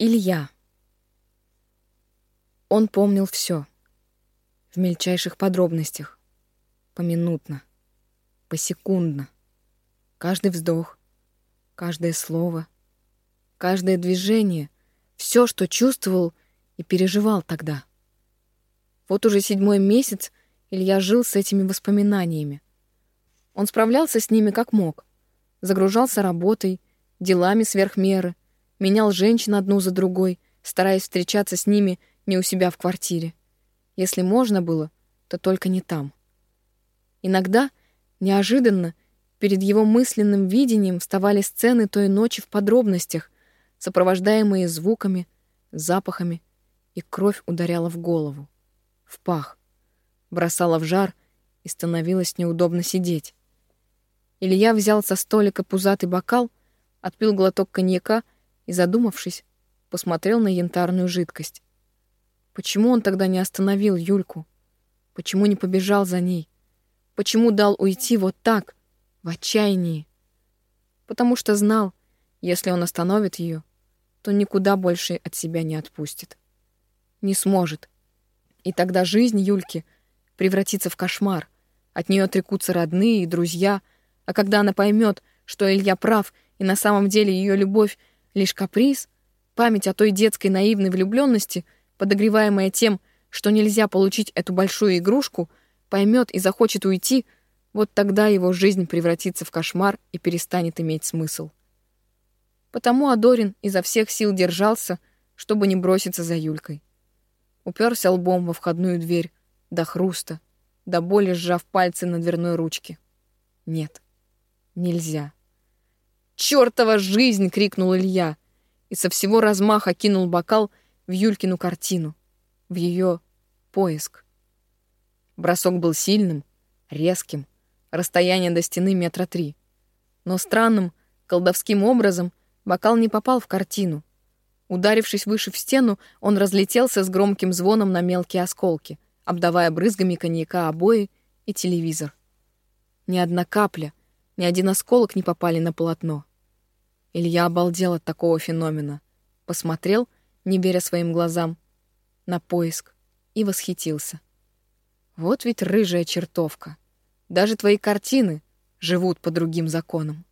Илья. Он помнил все в мельчайших подробностях, поминутно, посекундно. Каждый вздох, каждое слово, каждое движение, все, что чувствовал и переживал тогда. Вот уже седьмой месяц Илья жил с этими воспоминаниями. Он справлялся с ними как мог. Загружался работой, делами сверх меры, менял женщин одну за другой, стараясь встречаться с ними не у себя в квартире. Если можно было, то только не там. Иногда, неожиданно, перед его мысленным видением вставали сцены той ночи в подробностях, сопровождаемые звуками, запахами, и кровь ударяла в голову, в пах, бросала в жар и становилось неудобно сидеть. Илья взял со столика пузатый бокал, отпил глоток коньяка и, задумавшись, посмотрел на янтарную жидкость. Почему он тогда не остановил Юльку? Почему не побежал за ней? Почему дал уйти вот так, в отчаянии? Потому что знал, если он остановит ее, то никуда больше от себя не отпустит. Не сможет. И тогда жизнь Юльки превратится в кошмар. От нее отрекутся родные и друзья — а когда она поймет, что Илья прав, и на самом деле ее любовь — лишь каприз, память о той детской наивной влюбленности, подогреваемая тем, что нельзя получить эту большую игрушку, поймет и захочет уйти, вот тогда его жизнь превратится в кошмар и перестанет иметь смысл. Потому Адорин изо всех сил держался, чтобы не броситься за Юлькой. Уперся лбом во входную дверь, до хруста, до боли сжав пальцы на дверной ручке. Нет нельзя. «Чёртова жизнь!» — крикнул Илья и со всего размаха кинул бокал в Юлькину картину, в ее поиск. Бросок был сильным, резким, расстояние до стены метра три. Но странным, колдовским образом бокал не попал в картину. Ударившись выше в стену, он разлетелся с громким звоном на мелкие осколки, обдавая брызгами коньяка обои и телевизор. Ни одна капля, ни один осколок не попали на полотно. Илья обалдел от такого феномена. Посмотрел, не веря своим глазам, на поиск и восхитился. Вот ведь рыжая чертовка. Даже твои картины живут по другим законам.